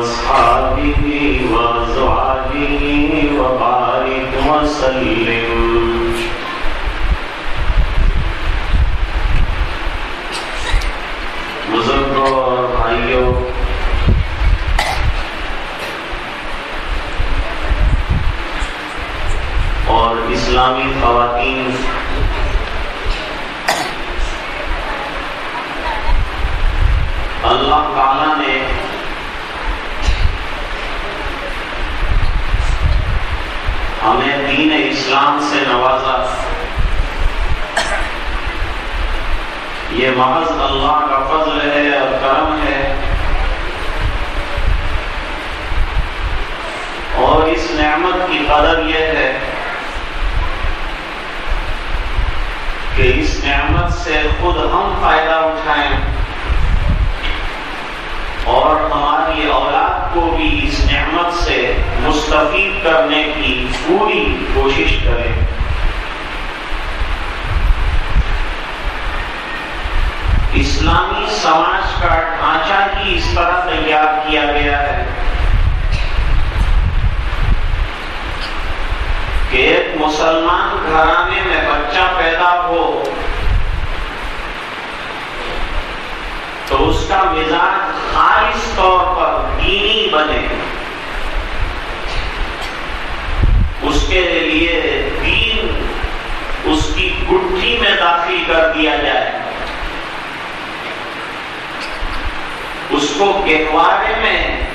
وأصحابه وأزواجه وبارك وسلم بزرگوں اور بھائیوں اور اسلامی خواتین اللہ تعالی نے ہمیں دین اسلام سے نوازا۔ یہ محض اللہ کا فضل ہے اور کرم ہے۔ اور اس نعمت کی قدر یہ ہے کہ اس نعمت سے خود ہم فائدہ اٹھائیں اور ہماری اولاد کو بھی اس نعمت سے مستفید کرنے کی پوری کوشش کریں۔ اسلامی سماج کا ڈھانچہ ہی اس طرح تیار کیا گیا ہے کہ ایک مسلمان گھرانے میں بچہ پیدا ہو تو اس کا مزاج خالص طور پر دینی بنے۔ اس کے لیے دین اس کی گٹھی میں داخل کر دیا جائے۔ اس کو گہوارے میں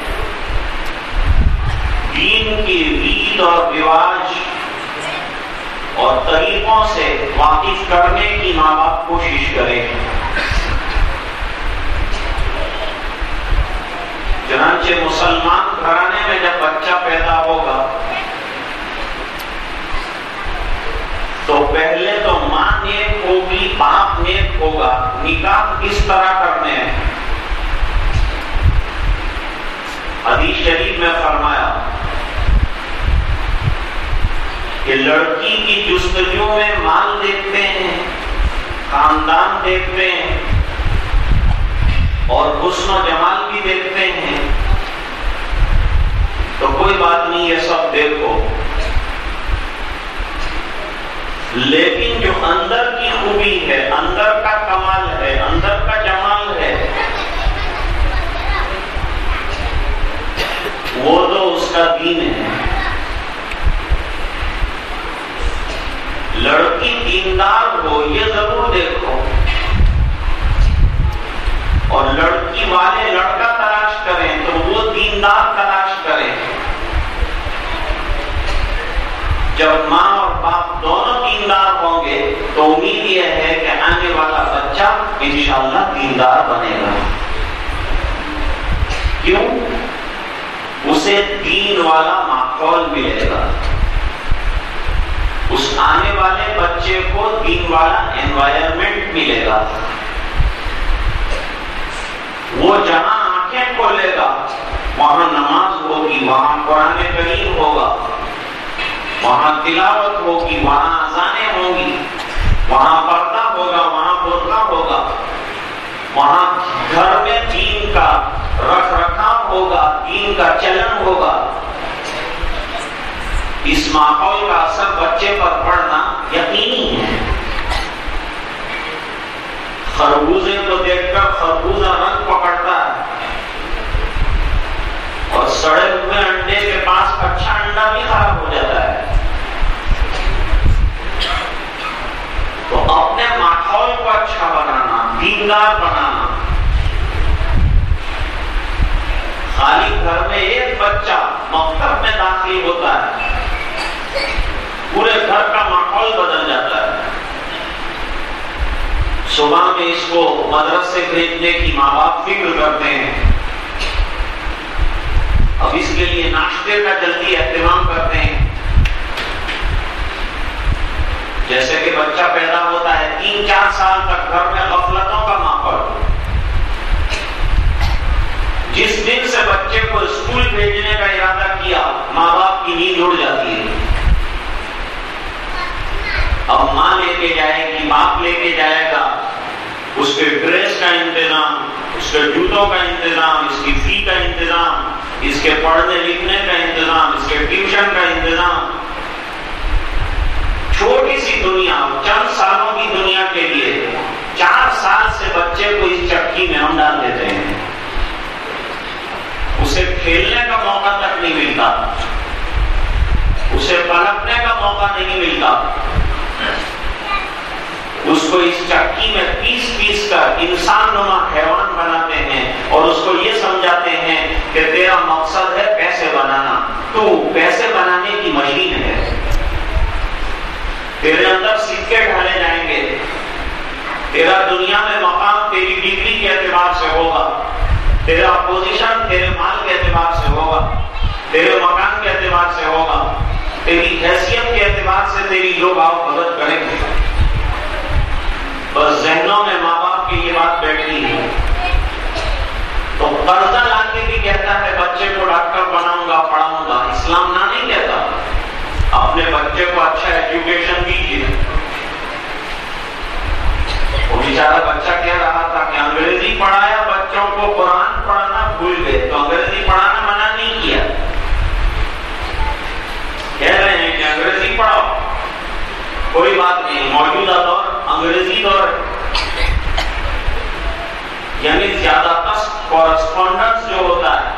دین کی ریت اور رواج اور طریقوں سے واقف کرنے کی ماں باپ کوشش کرے چنانچہ مسلمان گھرانے میں جب بچہ پیدا ہوگا، تو پہلے تو ماں نیک ہوگی، باپ نیک ہوگا، نکاح کس طرح کرنے ہیں؟ حدیث شریف میں فرمایا کہ لڑکی کی جستجو میں مال دیکھتے ہیں، خاندان دیکھتے ہیں اور حسن و جمال بھی دیکھتے ہیں۔ تو کوئی بات نہیں، یہ سب دیکھو۔ لیکن جو اندر کی خوبی ہے، اندر کا کمال ہے، اندر کا جمال ہے، وہ تو اس کا دین ہے۔ لڑکی دیندار ہو، یہ ضرور دیکھو اور لڑکی والے لڑکا تلاش کریں تو وہ تلاش کریں۔ جب ماں اور باپ دونوں دیندار ہوں گے تو امید یہ ہے کہ آنے والا بچہ انشاءاللہ دیندار بنے گا۔ کیوں؟ اسے دین والا ماحول ملے گا۔ اس آنے والے بچے کو دین والا انوائرمنٹ ملے گا۔ وہ جہاں آنکھیں کھولے گا وہاں نماز ہوگی، وہاں قرآن کریم ہوگا۔ وہاں تلاوت ہوگی، وہاں اذانیں ہوں گی۔ وہاں پردہ ہوگا، وہاں برقع ہوگا۔ وہاں گھر میں دین کا رکھ رکھاؤ ہوگا، دین کا چلن ہوگا۔ اس ماحول کا اثر بچے پر پڑنا یقینی ہے۔ خربوزے کو دیکھ کر خربوزہ رنگ پکڑتا ہے۔ اور سڑے ہوئے انڈے کے پاس اچھا انڈا بھی خراب ہو جاتا ہے۔ تو اپنے ماحول کو اچھا بنانا، دیندار بنانا۔ خالی گھر میں ایک بچہ مکتب میں داخل ہوتا ہے۔ پورے گھر کا ماحول بدل جاتا ہے۔ صبح میں اس کو مدرسے بھیجنے کی ماں باپ فکر کرتے ہیں۔ اب اس کے لیے ناشتے کا جلدی اہتمام کرتے ہیں۔ جیسے کہ بچہ پیدا ہوتا ہے، تین چار سال تک گھر میں غفلتوں کا ماحول۔ جس دن سے بچے کو اسکول بھیجنے کا ارادہ کیا، ماں باپ کی نیند اڑ جاتی ہے۔ اب ماں لے کے جائے گی، باپ لے کے جائے گا۔ اس کے ڈریس کا انتظام، اس کے جوتوں کا انتظام، اس کی فی کا انتظام۔ اس کے پڑھنے لکھنے کا انتظام، اس کے ٹیوشن کا انتظام۔ چھوٹی سی دنیا، چند سالوں کی دنیا کے لیے چار سال سے بچے کو اس چکی میں ہم ڈال دیتے ہیں۔ اسے کھیلنے کا موقع تک نہیں ملتا۔ اسے پلٹنے کا موقع نہیں ملتا۔ اس کو اس چکی میں پیس پیس کر انسان نما حیوان بناتے ہیں اور اس کو یہ سمجھاتے ہیں کہ تیرا مقصد ہے پیسے بنانا تو پیسے بنانے کی مشین ہے۔ تیرے اندر سکے ڈھالے جائیں گے۔ تیرا دنیا میں مقام تیری ڈگری کے اعتبار سے ہوگا۔ تیرا پوزیشن تیرے مال کے اعتبار سے ہوگا۔ تیرے مکان کے اعتبار سے ہوگا۔ تیری حیثیت کے اعتبار سے تیری لوگ آؤ مدد کریں گے۔ بس ذہنوں میں ماں باپ کی یہ بات بیٹھی ہے۔ قرضہ لا کے بھی کہتا ہے، بچے کو ڈاکٹر بناؤں گا، پڑھاؤں گا۔ اسلام نہ نہیں کہتا۔ اپنے بچے کو اچھا ایجوکیشن دیجیے۔ وہ بیچارہ بچہ کہہ رہا تھا کہ انگریزی پڑھایا، بچوں کو قرآن پڑھانا بھول گئے۔ تو انگریزی پڑھانا منع نہیں کیا۔ کہہ رہے ہیں کہ انگریزی پڑھاؤ۔ کوئی بات نہیں، موجودہ دور انگریزی دور ہے۔ یعنی زیادہ تر کورسپونڈنس جو ہوتا ہے،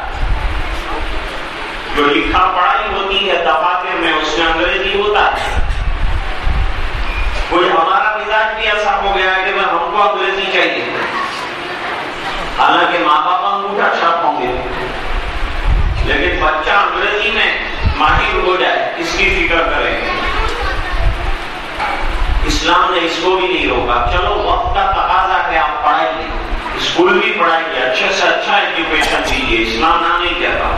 جو لکھا پڑھائی ہوتی ہے دفاتر میں اس میں انگریزی ہوتا ہے۔ کوئی ہمارا مزاج بھی ایسا ہو گیا ہے کہ ہم کو انگریزی چاہیے۔ حالانکہ ماں باپ انگوٹھا چھپ ہوں گے۔ لیکن بچہ انگریزی میں ماہر ہو جائے، اس کی فکر کریں۔ گے اسلام نے اس کو بھی نہیں روکا۔ چلو، وقت کا تقاضا ہے، آپ پڑھائیے۔ اسکول بھی پڑھائیے اچھے سے اچھا ایجوکیشن دیجیے اسلام نہ نہیں کہتا۔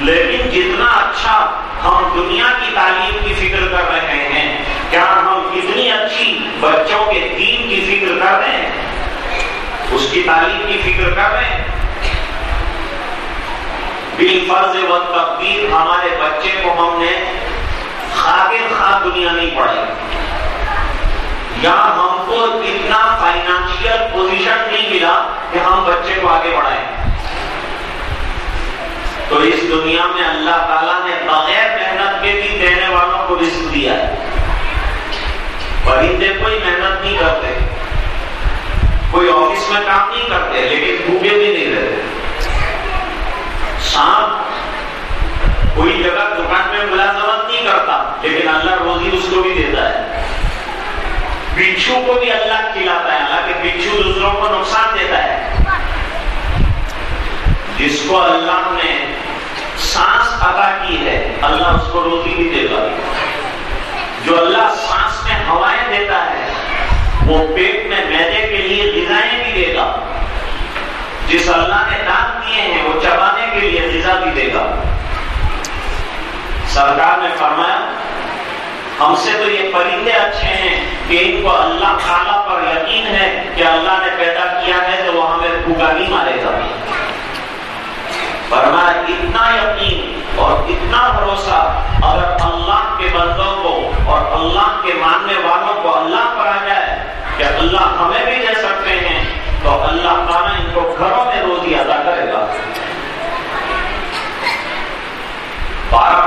لیکن جتنا اچھا ہم دنیا کی تعلیم کی فکر کر رہے ہیں، کیا ہم اتنی اچھی بچوں کے دین کی فکر کر رہے ہیں؟ اس کی تعلیم کی فکر کر رہے ہیں؟ بال فرض و تقدیر ہمارے بچے کو ہم نے خاطر خواہ دنیا نہیں پڑھائی۔ یا ہم کو اتنا فائنانشیل پوزیشن نہیں ملا کہ ہم بچے کو آگے بڑھائیں۔ تو اس دنیا میں اللہ تعالیٰ نے بغیر محنت کے بھی دینے والوں کو رزق دیا۔ ہے پرندے کوئی محنت نہیں کرتے۔ کوئی آفس میں کام نہیں کرتے، لیکن بھوکے بھی نہیں رہتے۔ سانپ کوئی جگہ دکان میں ملازمت نہیں کرتا، لیکن اللہ روزی اس کو بھی دیتا ہے۔ بچھو کو بھی اللہ کھلاتا ہے، اللہ کے بچھو دوسروں کو نقصان دیتا ہے۔ جس کو اللہ نے سانس ادا کی ہے، اللہ اس کو روزی بھی دے گا۔ جو اللہ سانس میں ہوائیں دیتا ہے، وہ پیٹ میں میدے کے لیے غذائیں بھی دے گا۔ جس اللہ نے دان دیے ہیں، وہ چبانے کے لیے غذا بھی دے گا۔ سرکار نے فرمایا ہم سے تو یہ پرندے اچھے ہیں کہ ان کو اللہ تعالیٰ پر یقین ہے کہ اللہ نے پیدا کیا ہے تو وہ ہمیں بھوکا نہیں مارے گا۔ فرمایا، اتنا یقین اور اتنا بھروسہ اگر اللہ کے بندوں کو اور اللہ کے ماننے والوں کو اللہ پر آ جائے کہ اللہ ہمیں بھی دے سکتے ہیں، تو اللہ تعالیٰ ان کو گھروں میں روزی ادا کرے گا۔ بارہ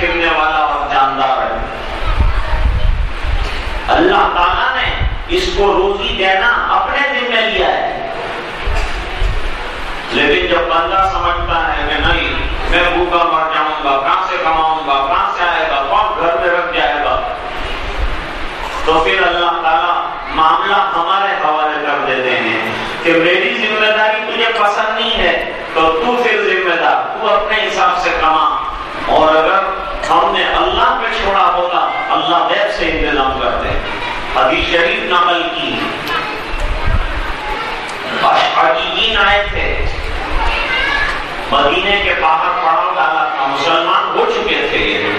پھرنے والا اور جاندار ہے۔ اللہ تعالیٰ نے اس کو روزی دینا اپنے ذمہ لیا ہے۔ لیکن جب بندہ سمجھتا ہے کہ نہیں، میں بھوکا مر جاؤں گا، کہاں سے کماؤں گا، کہاں سے آئے گا، کون گھر میں رکھ جائے گا؟ تو پھر اللہ تعالیٰ معاملہ ہمارے حوالے کر دیتے ہیں کہ میری ہم نے اللہ پہ چھوڑا ہوگا، اللہ غیب سے انتظام کرتے حدیث شریف نقل کی۔ آئے تھے۔ مدینے کے باہر پڑاؤ ڈالا تھا مسلمان ہو چکے تھے۔ یہ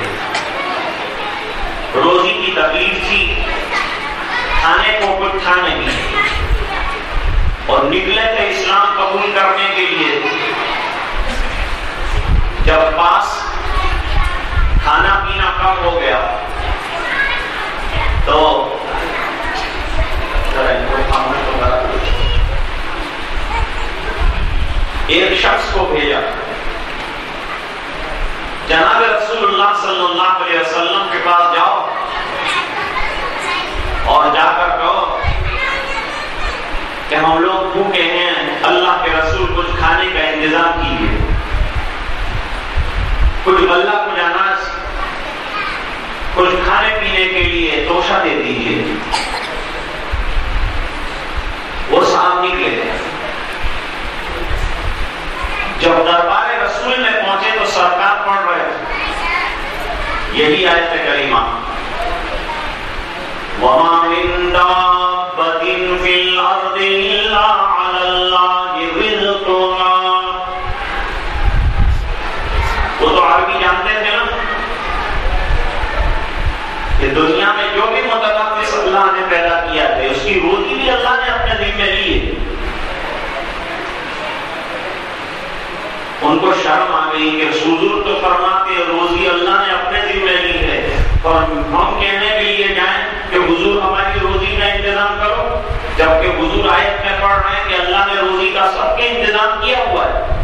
روزی کی تکلیف تھی۔ کھانے کو کچھ تھا نہیں۔ اور نکلے تھے اسلام قبول کرنے کے لیے۔ جب پاس کھانا پینا کم ہو گیا۔ تو ایک شخص کو بھیجا۔ جناب رسول اللہ صلی اللہ علیہ وسلم کے پاس جاؤ اور جا کر کہو کہ ہم لوگ بھوکے ہیں، اللہ کے رسول کچھ کھانے کا انتظام کیجیے۔ کچھ اللہ کچھ کھانے پینے کے لیے توشا دے دیجیے وہ صاحب نکلے۔ جب دربار رسول میں پہنچے تو سرکار پڑھ رہے۔ یہی آئے تھے کریمہ۔ وما من دابة في الأرض إلا على الله رزقها وہ تو عربی جانتے تھے نا کہ دنیا میں جو بھی متنفس اللہ نے پیدا کیا تھے اس کی روزی بھی اللہ نے اپنے دل میں لی ہے۔ ان کو شرم آ گئی کہ سوزر تو فرماتے روزی اللہ نے اپنے دل میں لی ہے۔ اور ہم کہنے کے لیے جائیں کہ حضور ہماری روزی کا انتظام کرو۔ جبکہ حضور آیت میں پڑھ رہے ہیں کہ اللہ نے روزی کا سب کے انتظام کیا ہوا ہے۔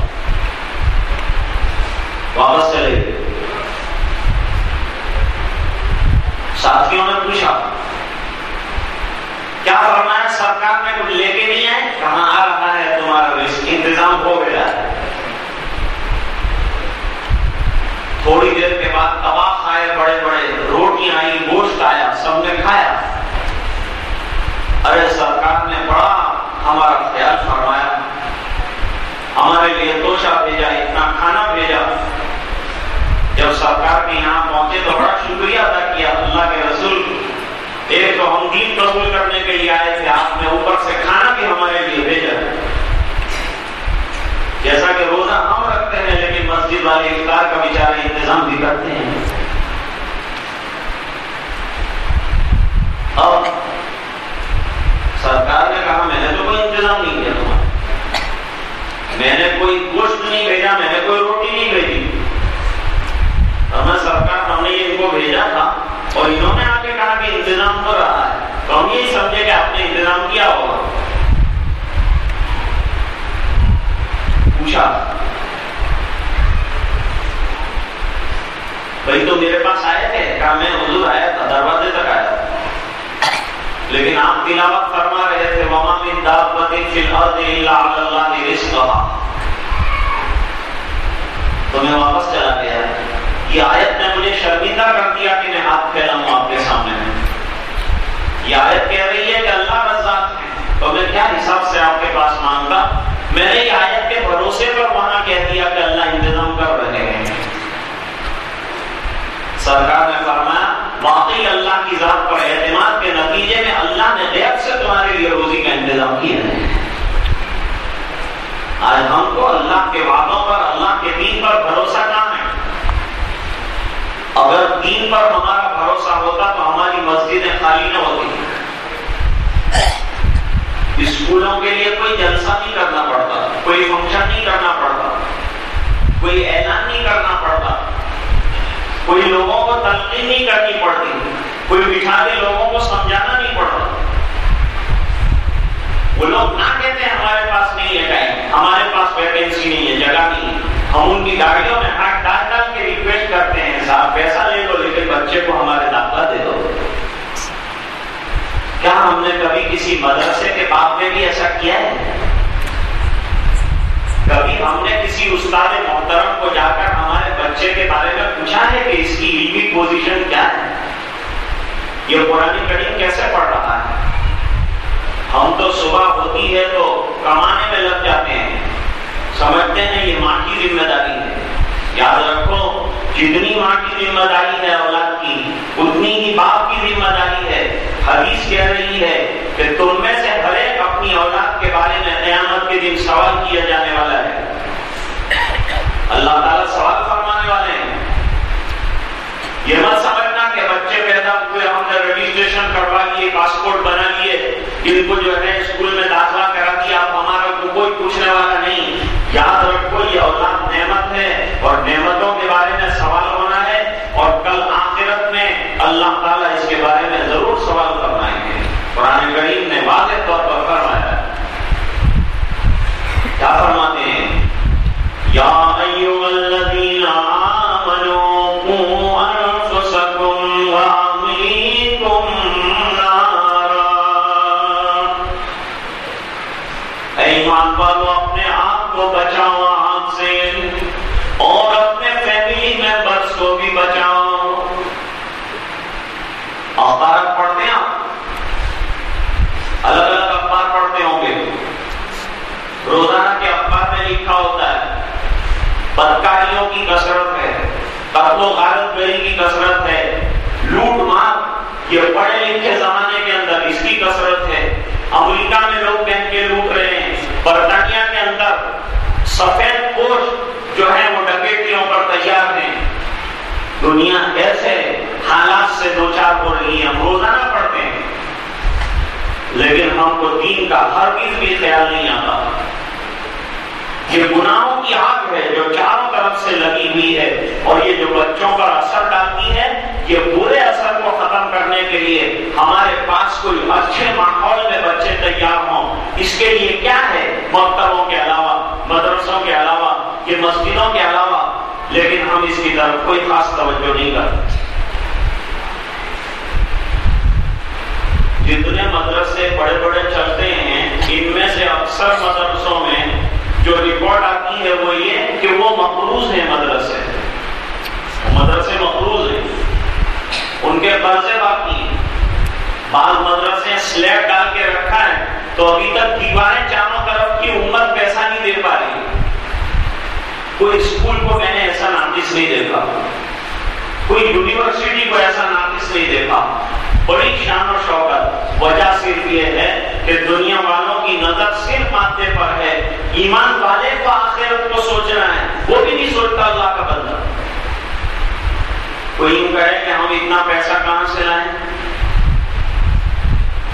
واپس چلے ساتھیوں نے پوچھا کیا فرمایا سرکار نے کچھ لے کے نہیں آئے؟ کہاں آ رہا ہے تمہارا رزق؟ انتظام ہو گیا۔ تھوڑی دیر کے بعد کباب کھائے بڑے بڑے، روٹی آئی، گوشت آیا، سب نے کھایا۔ ارے سرکار نے بڑا ہمارا خیال فرمایا۔ ہمارے لیے توشا بھیجا، اتنا کھانا بھیجا۔ جب سرکار کے یہاں پہنچے تو بڑا شکریہ ادا کیا، اللہ کے رسول۔ ایک تو ہم دین قبول کرنے کے لیے آئے تھے، آپ نے اوپر سے کھانا بھی ہمارے لیے بھیجا۔ جیسا کہ روزہ ہم رکھتے ہیں، لیکن مسجد والے افطار کا بیچارے انتظام بھی کرتے ہیں۔ اب سرکار نے کہا، میں نے تو کوئی انتظام نہیں کیا۔ تمہارا میں نے کوئی گوشت نہیں بھیجا، میں نے کوئی روٹی نہیں بھیجی۔ ہمیں سرکار ہم نے ان کو بھیجا تھا اور انہوں نے کہا کہ انتظام ہو رہا ہے۔ تو ہم یہی سمجھے کہ آپ نے انتظام کیا ہوگا۔ پوچھا۔ بھائی تو میرے پاس آئے تھے کہا میں حضور آیا تھا، دروازے تک آیا لیکن آپ تلاوت فرما رہے تھے، وما من دابت فی الارض الا علی اللہ رزقها۔ تو میں واپس چلا گیا۔ یہ آیت نے مجھے شرمندہ کر دیا کہ میں ہاتھ پھیلاؤں آپ کے سامنے یہ آیت کہہ رہی ہے کہ اللہ رزاق ہے تو میں کیا حساب سے آپ کے پاس مانگا میں نے یہ آیت کے بھروسے پر وہاں کہہ دیا کہ اللہ انتظام کر رہے ہیں۔ سرکار نے فرمایا، واقعی اللہ کی ذات پر اعتماد کے نتیجے میں اللہ نے غیب سے تمہارے لیے روزی کا انتظام کیا ہے۔ آج ہم کو اللہ کے وعدوں پر، اللہ کے دین پر بھروسہ کہاں اگر دین پر ہمارا بھروسہ ہوتا تو ہماری مسجدیں خالی نہ ہوتی۔ اسکولوں کے لیے کوئی جلسہ نہیں کرنا پڑتا، کوئی فنکشن نہیں کرنا پڑتا، کوئی اعلان نہیں کرنا پڑتا۔ کوئی لوگوں کو تلقین نہیں کرنی پڑتی، کوئی بٹھا کے لوگوں کو سمجھانا نہیں پڑتا۔ وہ لوگ نہ کہتے ہمارے پاس نہیں ہے ٹائم، ہمارے پاس ویکینسی نہیں ہے، جگہ نہیں ہے۔ ہم ان کی گاڑیوں میں ہاتھ ڈال ڈال کے ریکویسٹ کرتے ہیں، صاحب پیسہ لے لو، لیکن بچے کو ہمارے داخلہ دے دو۔ کیا ہم نے کبھی کسی مدرسے کے باپ میں بھی ایسا کیا ہے؟ کبھی ہم نے کسی استاد محترم کو جا کر ہمارے بچے کے بارے میں پوچھا ہے کہ اس کی علمی پوزیشن کیا ہے؟ یہ پرانی کریم کیسے پڑھ رہا ہے؟ ہم تو صبح ہوتی ہے تو کمانے میں لگ جاتے ہیں۔ سمجھتے ہیں یہ ماں کی ذمہ داری ہے۔ یاد رکھو، جتنی ماں کی ذمہ داری ہے اولاد کی، اتنی ہی باپ کی ذمہ داری ہے۔ حدیث کہہ رہی ہے کہ تم میں سے ہر ایک اپنی اولاد کے بارے میں قیامت کے دن سوال کیا جانے والا ہے۔ اللہ تعالیٰ سوال فرمانے والے ہیں۔ یہ مت سمجھنا کہ بچے پیدا ہوئے، ہم نے رجسٹریشن کروا لیے پاسپورٹ بنا لیے، ان کو جو ہے اسکول میں داخلہ کرا دیا، اب ہمارا کوئی پوچھنے والا نہیں۔ یاد رکھو یہ اولاد نعمت ہے اور نعمتوں کے بارے میں سوال ہونا ہے اور کل آخرت میں اللہ تعالیٰ اس کے بارے میں ضرور سوال کرنا ہے قرآن کریم نے واضح طور پر فرمایا کیا فرماتے ہیں؟ یا کو بچاؤ آگ سے اور اپنے فیملی ممبرس کو بھی بچاؤ اخبار پڑھتے ہیں آپ؟ الگ الگ اخبار پڑھتے ہوں گے۔ روزانہ کے اخبار میں لکھا ہوتا ہے، بدکاریوں کی کثرت ہے، قتل و غارت گری کی کثرت ہے، لوٹ مار، یہ پڑھے لکھے زمانے کے اندر اس کی کثرت ہے۔ امریکہ میں لوگ بہن کے لوٹ رہے ہیں، برطانیہ سفید پوش جو ہے وہ ڈکیٹیوں پر تیار ہیں۔ دنیا ایسے حالات سے دو چار ہو رہی ہے ہم روزانہ پڑھتے ہیں۔ لیکن ہم کو دین کا ہر چیز بھی خیال نہیں آتا۔ یہ گناہوں کی آگ ہے جو چاروں طرف سے لگی ہوئی ہے اور یہ جو بچوں پر اثر ڈالتی ہے، یہ برے اثر کو ختم کرنے کے لیے ہمارے پاس کوئی اچھے ماحول میں بچے تیار ہوں۔ اس کے لیے کیا ہے مکتبوں کے علاوہ؟ مدرسوں کے علاوہ یہ مسجدوں کے علاوہ، لیکن ہم اس کی طرف کوئی خاص توجہ نہیں کرتے جتنے مدرسے بڑے بڑے چلتے ہیں، ان میں سے اکثر مدرسوں میں جو ریکارڈ آتی ہے وہ یہ کہ وہ مقروض ہیں مدرسے۔ مدرسے مقروض ہیں۔ ان کے قرضے باقی ہیں۔ بعض مدرسے سلیب ڈال کے رکھا ہے۔ تو ابھی تک دیواریں چاروں طرف کی امت پیسہ نہیں دے پا رہی۔ کوئی اسکول کو میں نے ایسا ناقص نہیں دیکھا۔ کوئی یونیورسٹی کو ایسا ناقص نہیں دیکھا۔ بڑی شان و شوقت وجہ صرف یہ ہے کہ دنیا والوں کی نظر صرف مادے پر ہے۔ ایمان والے کو آخرت کو سوچنا ہے وہ بھی نہیں سوچتا اللہ کا بندہ۔ کوئی یوں کہے کہ ہم اتنا پیسہ کہاں سے لائیں؟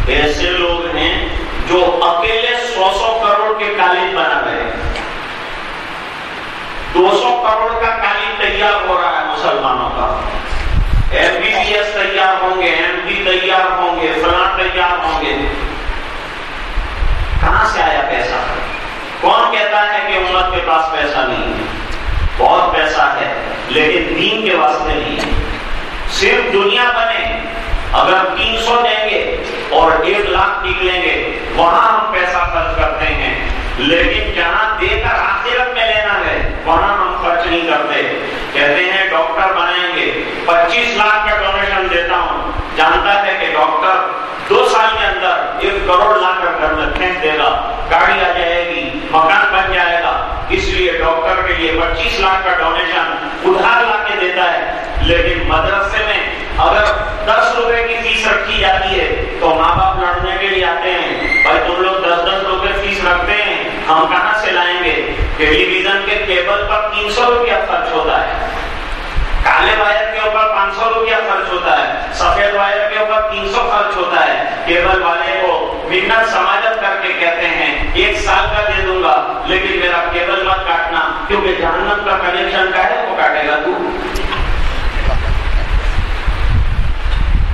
ایسے لوگ ہیں جو اکیلے سو سو کروڑ کے کالج بنا رہے ہیں۔ دو سو کروڑ کا کالج تیار ہو رہا ہے مسلمانوں کا۔ ایم بی بی ایس تیار ہوں گے، ایم ڈی تیار ہوں گے، فلاں تیار ہوں گے۔ کہاں سے آیا پیسہ؟ کون کہتا ہے کہ امت کے پاس پیسہ نہیں ہے؟ بہت پیسہ ہے، لیکن دین کے واسطے نہیں ہے۔ صرف دنیا بنے۔ اگر ہم تین سو دیں گے اور ایک لاکھ نکلیں گے، وہاں ہم پیسہ خرچ کرتے ہیں لیکن جہاں دے کر آخرت میں لینا ہے، وہاں ہم خرچ نہیں کرتے۔ کہتے ہیں ڈاکٹر بنائیں گے۔ پچیس لاکھ کا ڈونیشن دیتا ہوں۔ جانتا ہے کہ ڈاکٹر دو سال کے اندر ایک کروڑ لا کر گھر میں پھینک دے گا۔ گاڑی آ جائے گی، مکان بن جائے گا۔ اس لیے ڈاکٹر کے لیے پچیس لاکھ کا ڈونیشن ادھار لا کے دیتا ہے۔ لیکن مدرسے میں اگر دس روپے کی فیس رکھی جاتی ہے تو ماں باپ لڑنے کے لیے آتے ہیں۔ بھائی تم لوگ دس دس روپے فیس رکھتے ہیں، ہم کہاں سے لائیں گے؟ ٹیلی ویژن کے کیبل پر تین سو روپیہ خرچ ہوتا ہے۔ کالے وائر کے اوپر پانچ سو روپیہ خرچ ہوتا ہے۔ سفید وائر کے اوپر تین سو خرچ ہوتا ہے۔ کیبل والے کو منت سماجت کر کے کہتے ہیں، ایک سال کا دے دوں گا، لیکن میرا کیبل مت کاٹنا، کیونکہ جہنم کا کنیکشن کا ہے وہ کاٹے گا تو۔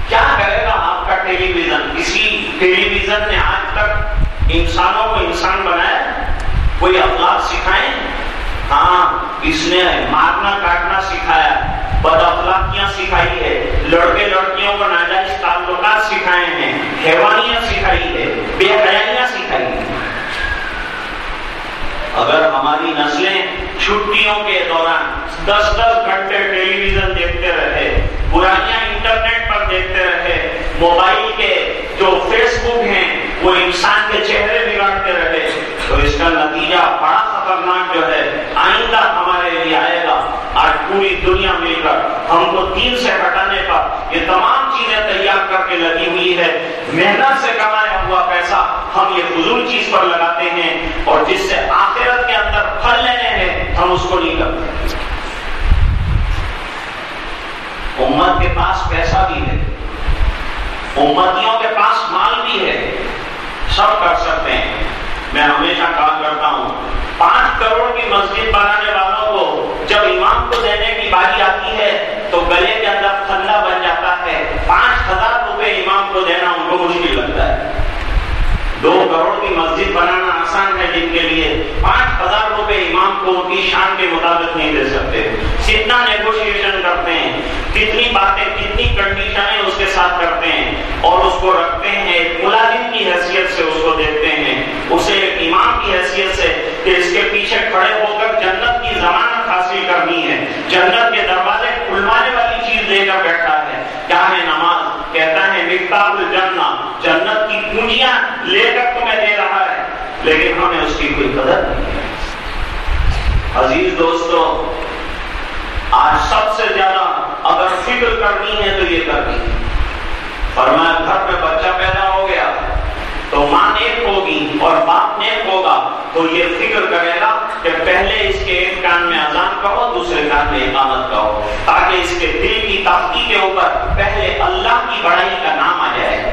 کیا کرے گا آپ کا ٹیلی ویژن اسی ٹیلی ویژن نے آج تک انسانوں کو انسان بنایا؟ کوئی اولاد سکھائے ہاں اس نے مارنا کاٹنا سکھایا، بد اخلاقیاں سکھائی ہے، لڑکے لڑکیوں کو ناجائز تعلقات سکھائے ہیں، حیوانیاں سکھائی ہے، بے حیائیاں سکھائی ہیں۔ اگر ہماری نسلیں چھٹیوں کے دوران دس دس گھنٹے ٹیلی ویژن دیکھتے رہے، برائیاں انٹرنیٹ دیکھتے رہے موبائل کے جو فیس بک ہیں، وہ انسان کے چہرے بگاڑتے رہے تو اس کا نتیجہ بڑا خطرناک جو ہے، آئندہ ہمارے لیے آئے گا۔ آج پوری دنیا مل کر ہم کو تین سے ہٹانے کا یہ تمام چیزیں تیار کر کے لگی ہوئی ہے۔ محنت سے کمایا ہوا پیسہ ہم یہ فضول چیز پر لگاتے ہیں اور جس سے آخرت کے اندر پھل لینے ہیں، ہم اس کو نہیں کرتے۔ امت کے پاس پیسہ بھی ہے۔ امتیوں کے پاس مال بھی ہے۔ سب کر سکتے ہیں۔ میں ہمیشہ کہا کرتا ہوں، پانچ کروڑ کی مسجد بنانے والوں کو جب امام کو دینے کی باری آتی ہے، تو گلے کے اندر تھندا بن جاتا ہے۔ پانچ ہزار روپے امام کو دینا ان کو مشکل لگتا ہے۔ دو کروڑ کی مسجد بنانا آسان ہے جن کے لیے۔ پانچ ہزار روپے امام کو ان کی شان کے مطابق نہیں دے سکتے۔ کتنا نیگوشیشن کرتے ہیں۔ کتنی باتیں کتنی کنڈیشنیں اس کے ساتھ کرتے ہیں اور اس کو رکھتے ہیں ایک ملازم کی حیثیت سے اس کو دیتے ہیں۔ اسے ایک امام کی حیثیت سے کہ اس کے پیچھے کھڑے ہو کر جنت کی ضمانت حاصل کرنی ہے۔ جنت کے دروازے کھلوانے والی چیز دے کر بیٹھا ہے۔ کیا ہے نماز؟ کہتا ہے مکتاب الجنہ۔ جنت کی کنجیاں لے کر تمہیں دے رہا ہے۔ لیکن ہمیں اس کی کوئی قدر نہیں عزیز دوستو، آج سب سے زیادہ اگر فکر کرنی ہے تو یہ کرنی ہے۔ فرمایا، گھر میں بچہ پیدا ہو گیا تو ماں نیک ہوگی اور باپ نیک ہوگا تو یہ فکر کرے گا کہ پہلے اس کے ایک کان میں اذان کہو، دوسرے کان میں اقامت کہو۔ تاکہ اس کے دل کی تختی کے اوپر پہلے اللہ کی بڑائی کا نام آ جائے۔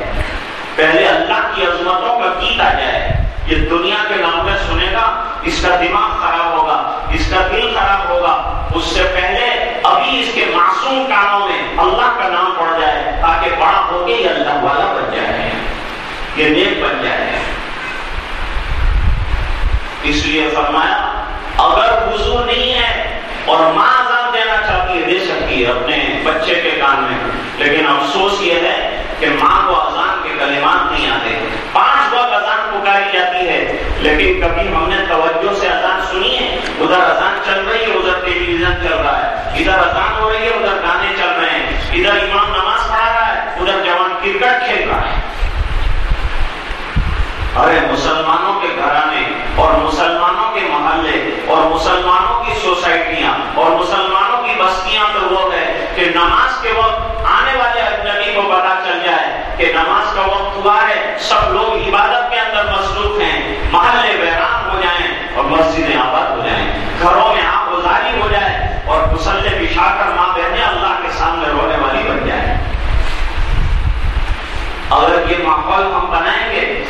پہلے اللہ کی عظمتوں کا گیت آ جائے۔ یہ دنیا کے نغمے سنے گا، اس کا دماغ خراب ہوگا، اس کا دل خراب ہوگا۔ اس سے پہلے ابھی اس کے معصوم کانوں میں اللہ کا نام پڑ جائے تاکہ بڑا ہو کے یہ اللہ والا بن جائے، یہ نیک بن جائے۔ اس لیے فرمایا، اگر وضو نہیں ہے اور ماں آزاد دینا چاہتی ہے، دے سکتی ہے اپنے بچے کے کان میں۔ لیکن افسوس یہ ہے کہ ماں کو اذان کے کلمات نہیں آتے۔ پانچ وقت اذان پکاری جاتی ہے، لیکن کبھی ہم نے توجہ سے اذان سنی ہے، ادھر اذان چل رہی ہے، ادھر ٹیلی ویژن چل رہا ہے۔ ادھر اذان ہو رہی ہے، ادھر گانے چل رہے ہیں ادھر امام نماز پڑھا رہا ہے ادھر جوان کرکٹ کھیل رہا ہے ارے مسلمانوں کے گھرانے اور مسلمانوں کے محلے اور مسلمانوں کی سوسائٹیاں اور مسلمانوں کی بستیاں تو وہ ہے کہ نماز کے وقت آنے والے اجنبی کو پتا چل جائے کہ نماز کا وقت ہوا ہے سب لوگ عبادت کے اندر مصروف ہیں محلے ویران ہو جائیں اور مسجدیں آباد ہو جائیں گھروں میں آپ گزاری ہو جائے اور مسلح بچھا کر ماں بہنیں اللہ کے سامنے رونے والی بن جائیں اگر یہ ماحول ہم بنائیں گے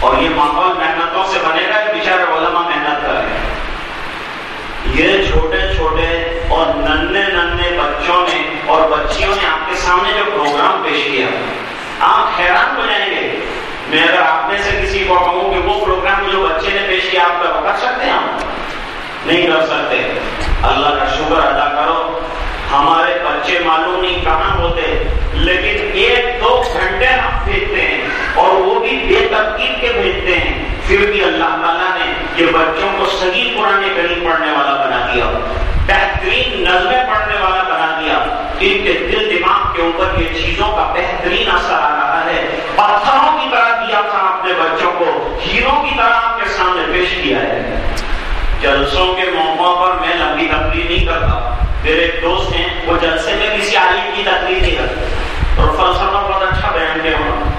اور یہ ماحول محنتوں سے بنے گا بےچارے علماء محنت کریں یہ چھوٹے چھوٹے اور ننے ننے بچوں نے اور بچیوں نے آپ کے سامنے جو پروگرام پیش کیا، آپ حیران ہو جائیں گے۔ میں اگر آپ میں سے کسی کو کہوں کہ وہ پروگرام جو بچے نے پیش کیا، آپ کر سکتے ہیں؟ آپ نہیں کر سکتے۔ اللہ کا شکر ادا کرو، ہمارے بچے معلوم نہیں کہاں ہوتے۔ لیکن ایک دو گھنٹے ہم بھیجتے ہیں اور وہ بھی بے ترکیب کے بھیجتے ہیں۔ پھر بھی اللہ تعالیٰ نے یہ بچوں کو صحیح پرانے کریم پڑھنے والا بنا دیا۔ بہترین نظمیں پڑھنے والا بنا دیا۔ ان کے دل دماغ کے اوپر یہ چیزوں کا بہترین اثر آ رہا ہے پتھروں کی طرح دیا تھا اپنے بچوں کو ہیروں کی طرح آپ کے سامنے پیش کیا ہے جلسوں کے موقع پر میں لمبی تقریر نہیں کرتا میرے ایک دوست ہیں وہ جلسے میں کسی عالم کی تقریر نہیں کرتے اور فلسفہ بہت اچھا بیان کیا انہوں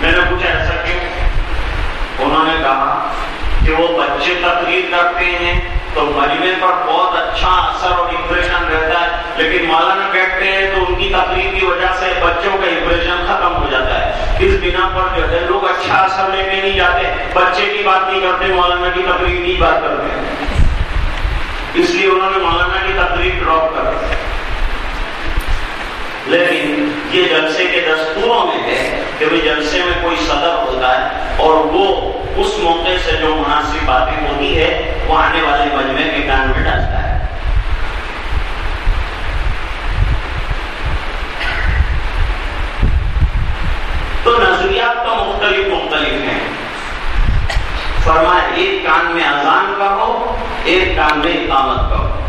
میں نے پوچھا ایسا کیوں انہوں نے کہا کہ وہ بچے تقریر کرتے ہیں، تو مجمے پر بہت اچھا اثر اور امپریشن رہتا ہے۔ لیکن مولانا بیٹھتے ہیں تو ان کی تقریر کی وجہ سے بچوں کا امپریشن ختم ہو جاتا ہے۔ اس بنا پر جو ہے، لوگ اچھا اثر لے کے نہیں جاتے۔ بچے کی بات نہیں کرتے، مولانا کی تقریر کی بات کرتے ہیں۔ اس لیے انہوں نے مولانا کی تقریر ڈراپ کر دی۔ لیکن یہ جلسے کے دستوروں میں ہے کہ وہ جلسے میں کوئی صدر ہوتا ہے اور وہ اس موقع سے جو مناسب باتیں ہوتی ہے وہ آنے والے مجمع کے کان میں ڈالتا ہے تو نظریات تو مختلف مختلف ہیں فرمایا ایک کان میں اذان کا ہو ایک کان میں اقامت کا ہو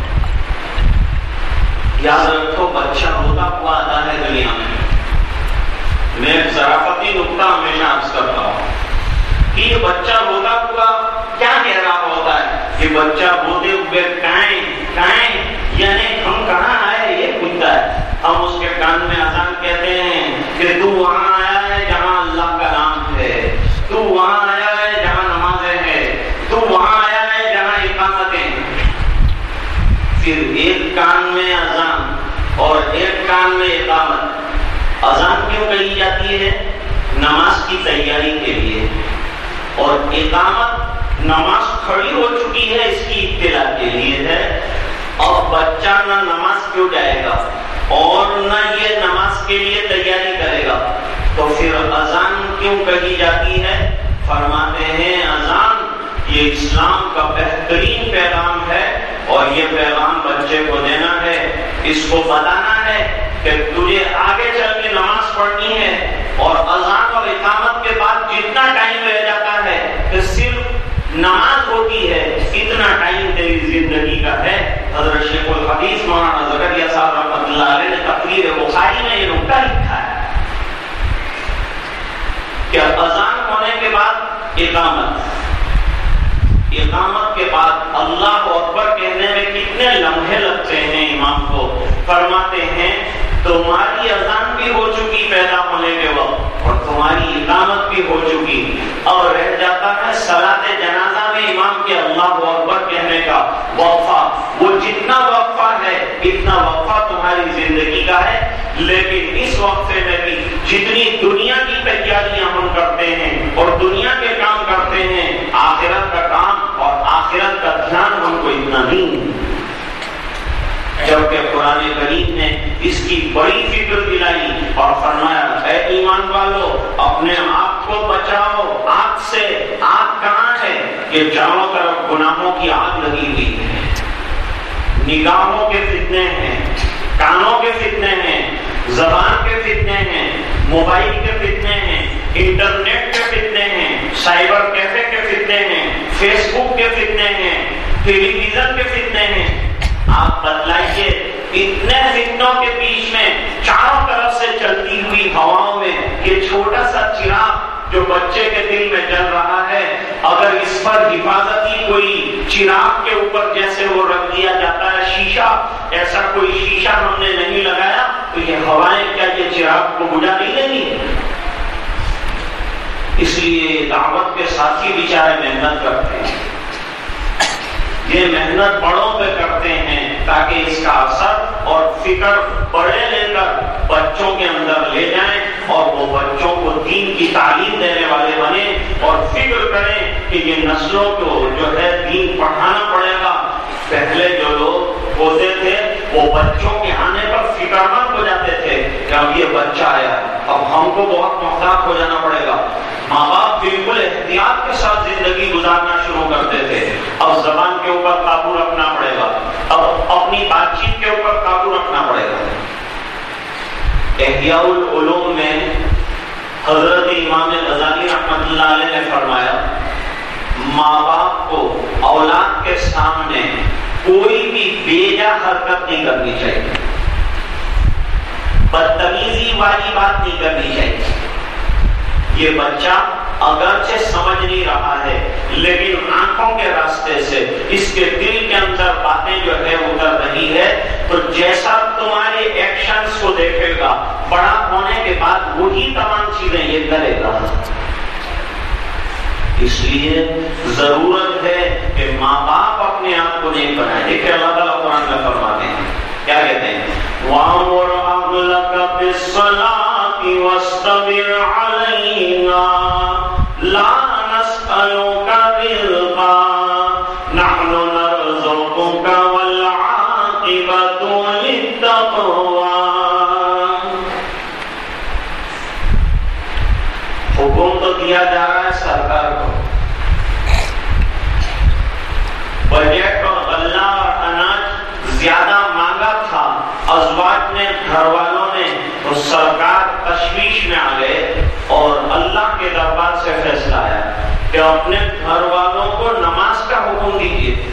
یاد رکھو بچہ ہوتا ہوا آتا ہے دنیا میں۔ میں ایک ذرافتی نقطہ ہمیشہ عرض کرتا ہوں کہ یہ بچہ ہوتا ہوا کیا کہہ رہا ہوتا ہے؟ کہ بچہ ہوتے ہوئے کائیں کائیں یعنی ہم کہاں آئے؟ یہ پوچھتا ہے۔ ہم اس کے کان میں آسان کہتے ہیں کہ تو وہاں آیا ہے جہاں اللہ کا نام ہے۔ تو وہاں آیا ہے جہاں نمازیں ہے تو وہاں آیا ہے جہاں اقامتیں پھر ایک کان میں اور ایک کان میں اقامت۔ اذان کیوں کہی جاتی ہے؟ نماز کی تیاری کے لیے۔ اور اقامت نماز کھڑی ہو چکی ہے، اس کی اطلاع کے لیے ہے۔ اور بچہ نہ نماز کیوں جائے گا؟ اور نہ یہ نماز کے لیے تیاری کرے گا۔ تو پھر اذان کیوں کہی جاتی ہے؟ فرماتے ہیں، اذان یہ اسلام کا بہترین پیغام ہے اور یہ پیغام بچے کو دینا ہے، اس کو بتانا ہے کہ تجھے آگے چل کے نماز پڑھنی ہے اور اذان اور اقامت کے بعد جتنا ٹائم رہ جاتا ہے کہ صرف نماز ہوتی ہے، اتنا ٹائم تیری زندگی کا ہے۔ حضرت شیخ الحدیث مولانا زکریہ صاحب رحمۃ اللہ علیہ نے تقریر بخاری میں یہ نقطہ لکھا ہے کہ اذان ہونے کے بعد اقامت اقامت کے بعد اللہ اکبر کہنے میں کتنے لمحے لگتے ہیں امام کو؟ فرماتے ہیں، تمہاری اذان بھی ہو چکی پیدا ہونے کے وقت اور تمہاری اقامت بھی ہو چکی۔ اور رہ جاتا ہے سلاد جنازہ میں امام کے اللہ اکبر کہنے کا۔ وقفہ۔ وہ جتنا وقفہ ہے، اتنا وقفہ تمہاری زندگی کا ہے۔ لیکن اس وقفے میں بھی جتنی دنیا کی تیاریاں ہم کرتے ہیں اور دنیا کے جبکہ قرآن کریم نے اس کی بڑی فکر دلائی اور فرمایا، اے ایمان والو، اپنے آپ کو بچاؤ۔ آگ سے، آگ کہاں ہے کہ چاروں طرف گناہوں کی آگ لگی ہوئی ہے؟ نگاہوں کے فتنے ہیں، کانوں کے فتنے ہیں، زبان کے فتنے ہیں، موبائل کے فتنے ہیں، انٹرنیٹ کے فتنے ہیں، سائبر کیفے کے فتنے ہیں، فیس بک کے فتنے ہیں، ٹیلی ویژن کے فتنے ہیں۔ آپ بتلائیے، اتنے فتنوں کے بیچ میں چاروں طرف سے چلتی ہوئی ہواؤں میں یہ چھوٹا سا چراغ جو بچے کے دل میں جل رہا ہے، اگر اس پر حفاظتی کوئی چراغ کے اوپر جیسے وہ رکھ دیا جاتا ہے شیشہ، ایسا کوئی شیشہ ہم نے نہیں لگایا، تو یہ ہوائیں کیا یہ چراغ کو بجا نہیں لیں گی اس لیے دعوت کے ساتھی بیچارے محنت کرتے ہیں۔ یہ محنت بڑوں پہ کرتے ہیں۔ تاکہ اس کا اثر اور فکر بڑے لے کر بچوں کے اندر لے جائیں اور وہ بچوں کو دین کی تعلیم دینے والے بنے اور فکر کریں کہ یہ نسلوں کو جو ہے دین پڑھانا پڑے گا۔ پہلے جو لوگ ہوتے تھے، وہ بچوں کے آنے پر فکر مند ہو جاتے تھے کہ اب یہ بچہ آیا، اب ہم کو بہت محتاط ہو جانا پڑے گا۔ ماں باپ بالکل احتیاط کے ساتھ زندگی گزارنا شروع کرتے تھے۔ اب زبان کے اوپر قابو رکھنا اپنی بات چیت کے اوپر قابو رکھنا پڑے گا۔ احیاء العلوم میں حضرت امام غزالی رحمت اللہ علیہ نے فرمایا، ماں باپ کو اولاد کے سامنے کوئی بھی بیجا حرکت نہیں کرنی چاہیے۔ بدتمیزی والی بات نہیں کرنی چاہیے۔ یہ بچہ اگرچہ سمجھ نہیں رہا ہے، لیکن آنکھوں کے راستے سے اس کے دل کے اندر باتیں جو ہے اتر رہی ہے تو جیسا تمہارے ایکشنز کو دیکھے گا بڑا ہونے کے بعد وہی تمام چیزیں یہ کرے گا اس لیے ضرورت ہے کہ ماں باپ اپنے آپ کو نہیں بنائے کہ اللہ تعالیٰ قرآن میں فرماتے ہیں۔ کیا کہتے ہیں؟ وَامُرْ کہ اپنے گھر والوں کو نماز کا حکم دیجیے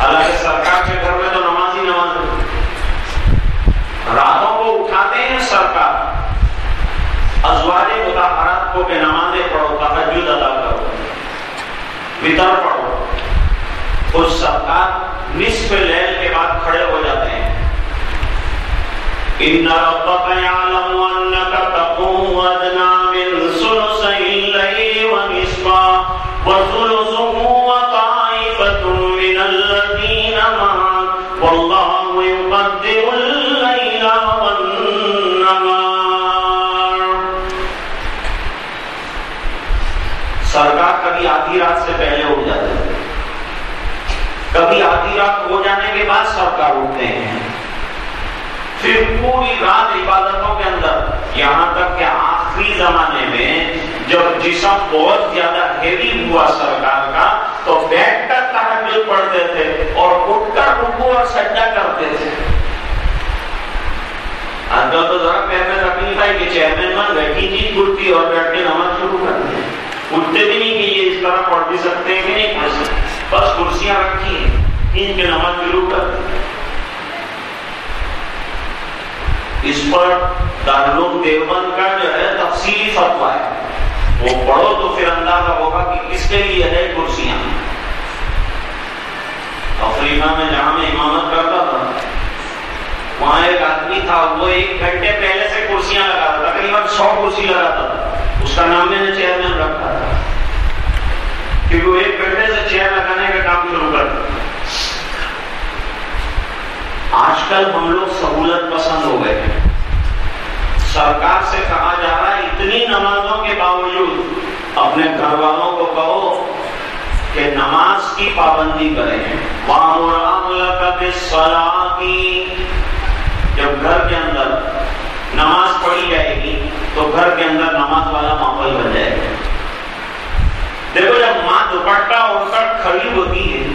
حالانکہ سرکار کے گھر میں تو نماز ہی نماز ہوتی راتوں کو اٹھاتے ہیں سرکار۔ ازواج متحرات کو کہ نمازیں پڑھو تحجد ادا کرو۔ وطر پڑھو۔ اس سرکار نصف لیل کے بعد کھڑے ہو جاتے ہیں۔ ان ربك يعلم انك پوری رات عبادتوں کے اندر۔ یہاں تک کہ آخری زمانے میں جب جسم بہت زیادہ ہیوی ہوا سرکار کا، تو بیٹھ کر تحجد پڑھتے تھے اور اٹھ کر رکو اور سجدہ کرتے تھے۔ آج کل تو ذرا پیر میں تکلیف آئی کہ چیئرمین من بیٹھی چیز کرتی اور بیٹھ کے نماز شروع کر دی۔ اٹھتے بھی نہیں کہ یہ اس طرح پڑھ بھی سکتے ہیں کہ نہیں پڑھ سکتے۔ بس کرسیاں رکھی ہیں، ان کے نماز شروع کر دی۔ اس پر دارالعلوم دیوبند کا جو ہے تفصیلی فتوا ہے۔ وہ پڑھو تو پھر اندازہ ہوگا کہ کس کے لیے ہے کرسیاں۔ افریقہ میں جہاں میں امامت کرتا تھا، وہاں ایک آدمی تھا، وہ ایک گھنٹے پہلے سے کرسیاں لگا تھا، تقریباً سو کرسی لگاتا تھا۔ اس کا نام میں نے چیئرمین رکھا تھا۔ کیونکہ وہ ایک گھنٹے سے چیئر لگانے کا کام شروع کر آج کل ہم لوگ سہولت پسند ہو گئے ہیں۔ سرکار سے کہا جا رہا ہے، اتنی نمازوں کے باوجود اپنے گھر والوں کو کہو کہ نماز کی پابندی کریں۔ جب گھر کے اندر نماز پڑھی جائے گی، تو گھر کے اندر نماز والا ماحول بن جائے گا۔ دیکھو، جب ماں دوپٹہ اوڑھ کر کھڑی ہوتی ہے،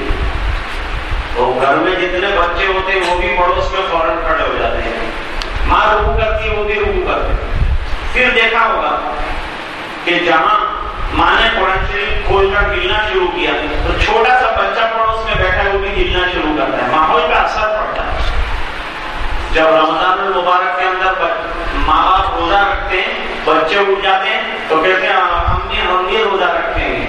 تو گھر میں جتنے بچے ہوتے ہیں، وہ بھی پڑوس میں فوراً کھڑے ہو جاتے ہیں۔ ماں رکو کرتی ہے وہ بھی رکو کرتے پھر دیکھا ہوگا کہ جہاں ماں نے قرآن شریف کھول کر گلنا شروع کیا، تو چھوٹا سا بچہ پڑوس میں بیٹھا ہے، وہ بھی گلنا شروع کرتا ہے۔ ماحول کا اثر پڑتا ہے۔ جب رمضان المبارک کے اندر ماں باپ روزہ رکھتے ہیں، بچے اٹھ جاتے ہیں، تو کہتے ہیں ہاں، ہم بھی ہم بھی روزہ رکھتے ہیں۔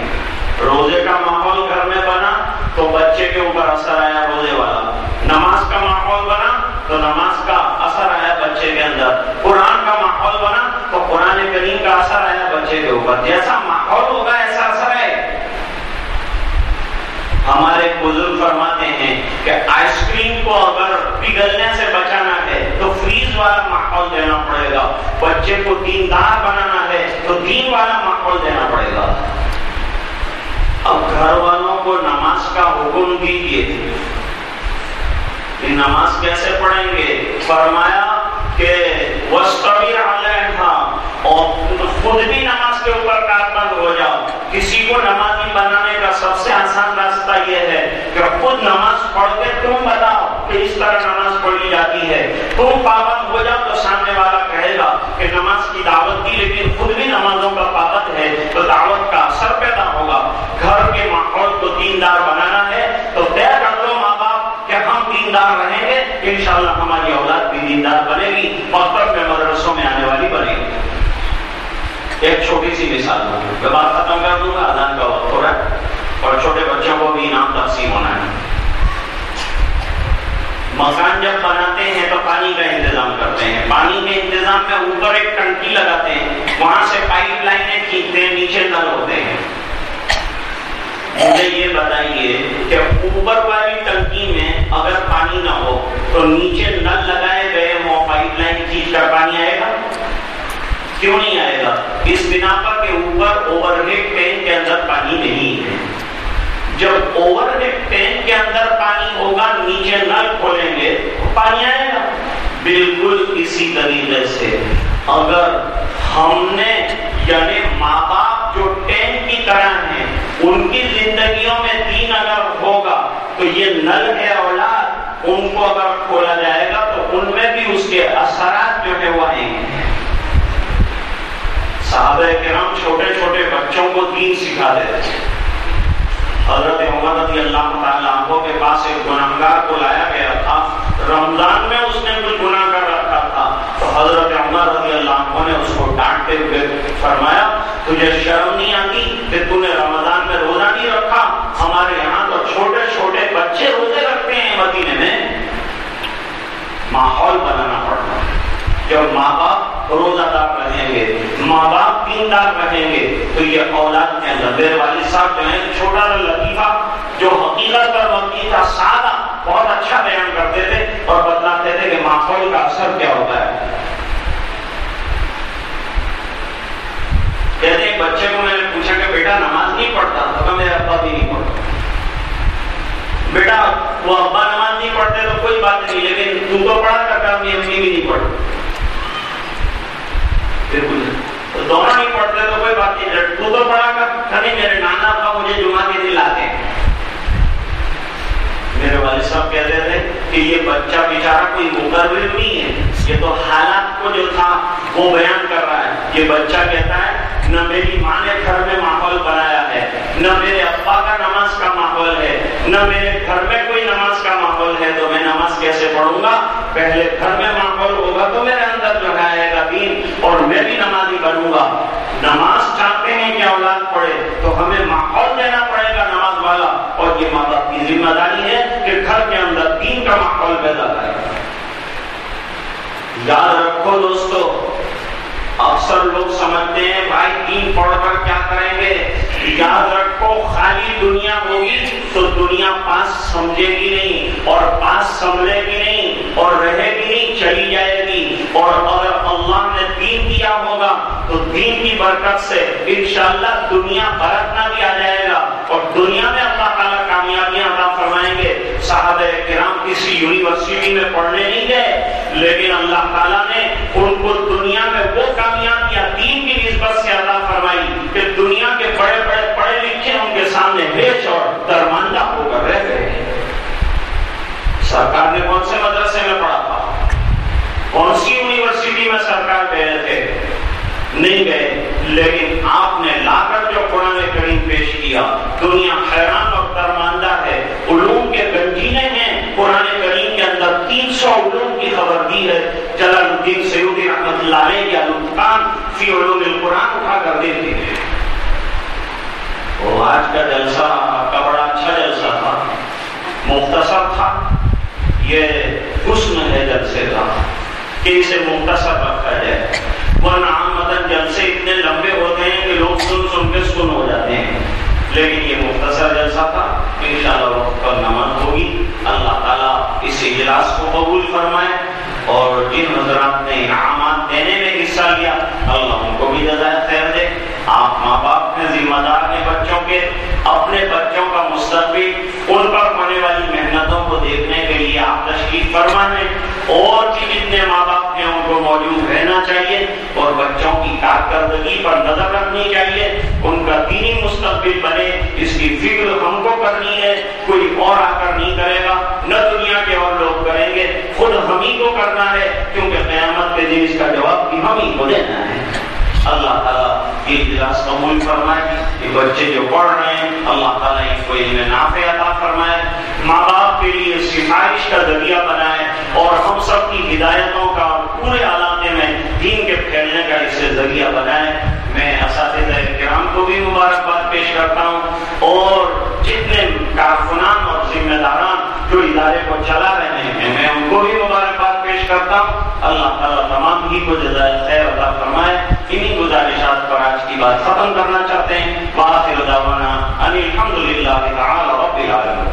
روزے کا ماحول گھر میں بنا، تو بچے کے اوپر اثر آیا روزے والا۔ نماز کا ماحول بنا، تو نماز کا اثر آیا بچے کے اندر قرآن کا ماحول بنا تو قرآن کریم کا اثر کے اوپر۔ جیسا ماحول ہوگا، ایسا اثر ہے ہمارے بزرگ فرماتے ہیں کہ آئس کریم کو اگر پگھلنے سے بچانا ہے، تو فریز والا ماحول دینا پڑے گا۔ بچے کو دیندار بنانا ہے، تو دین والا ماحول دینا پڑے گا۔ اب گھر والوں کو نماز کا حکم دیجیے نماز کیسے پڑھیں گے؟ فرمایا کہ وسطبیر علیہ اور خود بھی نماز کے اوپر کاربند ہو جاؤ۔ کسی کو نمازی بنانے کا سب سے آسان راستہ یہ ہے کہ خود نماز پڑھ کے تم بتاؤ کہ اس طرح نماز پڑھی جاتی ہے۔ تم پابند ہو جاؤ تو سامنے والا کہے گا کہ نماز کی دعوت دی لیکن خود بھی نمازوں کا پابند ہے تو دعوت کا اثر پیدا ہوگا۔ گھر کے ماحول کو دیندار بنانا ہے تو طے کر دو ماں باپ کہ ہم دیندار رہیں گے۔ انشاءاللہ ہماری اولاد بھی دیندار بنے گی مکتب میں مدرسوں میں آنے والی بنے گی ایک چھوٹی سی میں بات ختم کر دوں گا اذان کا وقت ہو رہا ہے اور چھوٹے بچوں کو بھی انعام تقسیم ہونا ہے۔ مکان جب بناتے ہیں تو پانی کا انتظام کرتے ہیں۔ پانی کے انتظام میں اوپر ایک ٹنکی لگاتے ہیں، وہاں سے پائپ لائنیں کھینچتے ہیں، نیچے نل ہوتے ہیں۔ مجھے یہ بتائیے کہ اوپر والی ٹنکی میں اگر پانی نہ ہو تو نیچے نل لگائے گئے وہ پائپ لائن کھینچ کر پانی آئے گا کیوں نہیں آئے گا؟ اس بنا پر کہ اوپر اوور ہیڈ ٹینک کے اندر پانی نہیں ہے۔ جب اوور ہیڈ ٹینک کے اندر پانی ہوگا، نیچے نل کھولیں گے، تو پانی آئے گا۔ بالکل اسی طریقے سے۔ اگر ہم نے یعنی ماں باپ جو ٹینک کی طرح ہیں، ان کی زندگیوں میں دین اگر ہوگا، تو یہ نل ہے اولاد، ان کو اگر کھولا جائے گا، تو ان میں بھی اس کے اثرات جو ہے وہ آئیں گے۔ صحابہ کرام چھوٹے چھوٹے بچوں کو دین سکھا دیتے تھے۔ حضرت عمر رضی اللہ تعالیٰ عنہ کے پاس ایک گناہگار کو لایا گیا تھا۔ رمضان میں اس نے کچھ گناہ کر رکھا تھا۔ تو حضرت عمر رضی اللہ عنہ نے اس کو ڈانٹتے ہوئے فرمایا، تجھے شرم نہیں آتی کہ تو نے رمضان میں روزہ نہیں رکھا؟ ہمارے یہاں تو چھوٹے چھوٹے بچے روزے رکھتے ہیں مدینے میں۔ ماحول بنانا پڑتا ہے۔ جب ماں باپ روزہ دار رہیں گے، ماں باپ دیندار رہیں گے، تو یہ اولاد کے اندر میرے والد صاحب جو ہیں، چھوٹا لطیفہ جو حقیقت پر مبنی تھا سادہ بہت اچھا بیان کرتے تھے اور بتلاتے تھے کہ ماحول کا اثر کیا ہوتا ہے۔ کہتے ایک بچے کو میں نے پوچھا کہ بیٹا، نماز نہیں پڑھتا؟ تو میرے ابا بھی نہیں پڑھتا بیٹا، وہ ابا نماز نہیں پڑھتے تو کوئی بات نہیں، لیکن تو تو پڑھا کرتا، امی امی بھی نہیں پڑھتی دونوں نہیں پڑھتے تو کوئی بات نہیں تو تو پڑھا کر کبھی میرے نانا ابا مجھے جمعہ کے دن لاتے ہیں میرے والد صاحب کہتے تھے کہ یہ بچہ بیچارہ کوئی مقرر نہیں ہے یہ تو حالات کو جو تھا وہ بیان کر رہا ہے یہ بچہ کہتا ہے نہ میری ماں نے گھر میں ماحول بنایا ہے نہ میرے ابا کا نماز کا ماحول ہے نہ میرے گھر میں کوئی نماز کا ماحول ہے تو میں نماز کیسے پڑھوں گا پہلے گھر میں ماحول ہوگا تو میرے اندر جو ہے گا دین اور میں بھی نمازی بنوں گا۔ نماز چاہتے ہیں کہ اولاد پڑھے، تو ہمیں ماحول دینا پڑے گا نماز والا۔ اور یہ ماں باپ کی ذمہ داری ہے کہ گھر کے اندر دین کا ماحول پیدا کرے۔ یاد رکھو دوستو اکثر لوگ سمجھتے ہیں، بھائی دین پڑھ کر کیا کریں گے؟ یاد رکھو، خالی دنیا ہوگی تو دنیا پاس سمجھے گی نہیں، اور پاس سمجھے گی نہیں، اور رہے گی نہیں، چلی جائے گی۔ اور اگر اللہ نے دین دیا ہوگا، تو دین کی برکت سے انشاءاللہ دنیا برتنا بھی آ جائے گا۔ اور دنیا میں اللہ تعالیٰ کامیابیاں عطا فرمائیں گے۔ صحابہ کرام کسی یونیورسٹی میں پڑھنے نہیں گئے، لیکن اللہ تعالیٰ نے ان کو دنیا میں وہ کامیابیاں دین کی نسبت سے عطا فرمائی کہ دنیا کے بڑے بڑے پڑھے لکھے ان کے سامنے بیچ اور درماندہ ہو کر رہ گئے سرکار نے کون سے مدرسے میں پڑھا تھا؟ کون سی یونیورسٹی میں سرکار گئے تھے؟ نہیں گئے۔ لیکن آپ نے لا کر جو قرآن کریم پیش کیا، دنیا حیران اور درماندہ ہے۔ علوم کے گنجینے ہیں۔ قرآن کریم کے اندر تین سو علوم کی خبر دی ہے۔ جلال الدین سیودی رحمت اللہ علیہ یا لطفان فی علوم القرآن اٹھا کر دیتے ہیں آج کا جلسہ آپ کا بڑا اچھا جلسہ تھا۔ مختصر تھا۔ یہ حسن ہے جلسے کا کہ اسے مختصر رکھا جائے۔ ورنہ عام جلسے اتنے لمبے ہوتے ہیں کہ لوگ سن سن کے سن ہو جاتے ہیں۔ لیکن یہ مختصر جلسہ تھا۔ ان شاء اللہ وقت پر نماز ہوگی اللہ تعالیٰ اس اجلاس کو قبول فرمائے اور جن حضرات نے انعامات دینے میں حصہ لیا اللہ ان کو بھی جزائے خیر دے آپ ماں باپ نے ذمہ دار ہیں بچوں کے اپنے بچوں کا مستقبل، ان پر ہونے والی محنتوں کو دیکھنے کے لیے آپ تشریف فرما ہے اور بھی جتنے ماں باپ ہیں، ان کو موجود رہنا چاہیے اور بچوں کی کارکردگی پر نظر رکھنی چاہیے۔ ان کا دینی مستقبل بنے، اس کی فکر ہم کو کرنی ہے۔ کوئی اور آ کر نہیں کرے گا، نہ دنیا کے اور لوگ کریں گے۔ خود ہم ہی کو کرنا ہے، کیونکہ قیامت کے دن اس کا جواب بھی ہم ہی کو دینا ہے۔ اللہ تعالیٰ یہ اجلاس قبول فرمائے یہ بچے جو پڑھ رہے ہیں، اللہ تعالیٰ ان کو علم نافع عطا فرمائے۔ ماں باپ کے لیے سفارش کا ذریعہ بنائے اور ہم سب کی ہدایتوں کا پورے علاقے میں دین کے پھیلنے کا اس سے ذریعہ بنائے۔ میں اساتذہ کرام کو بھی مبارکباد پیش کرتا ہوں اور جتنے کارکنان اور ذمہ داران جو ادارے کو چلا رہے ہیں، میں ان کو بھی مبارکباد پیش کرتا ہوں۔ اللہ تعالیٰ تمام ہی کو جزائے خیر عطا فرمائے۔ انہیں گزارشات پر آج کی بات ختم کرنا چاہتے ہیں۔ واخر دعوانا ان الحمدللہ تعالی رب العالمین۔